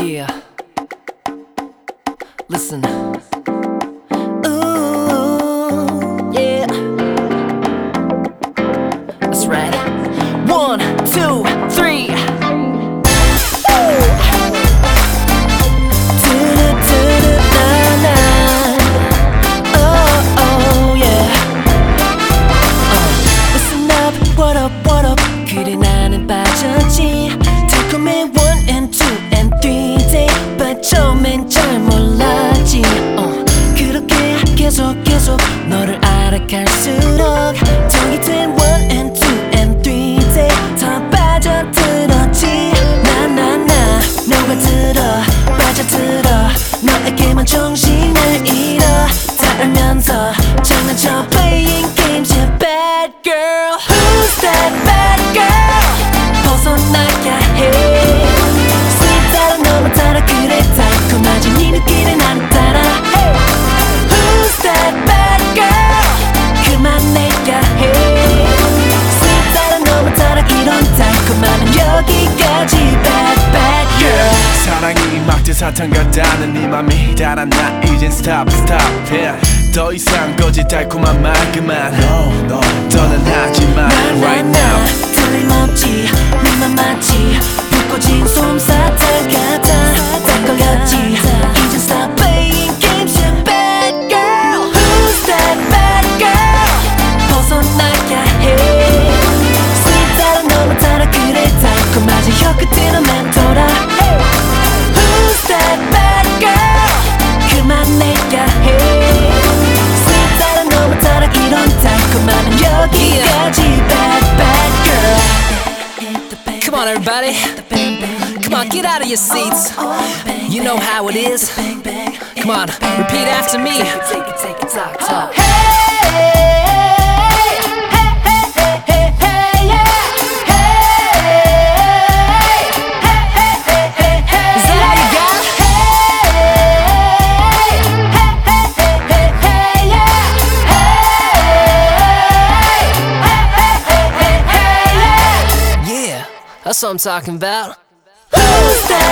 Yeah. Listen. Ooh, yeah. That's right. One. 사탕 같다는 네 맘이 달아나 이젠 stop stop yeah. 더 이상 거짓 달콤한 말 그만 no. on, everybody. Come on, get out of your seats. You know how it is. Come on, repeat after me. That's what I'm talking about. Who's that?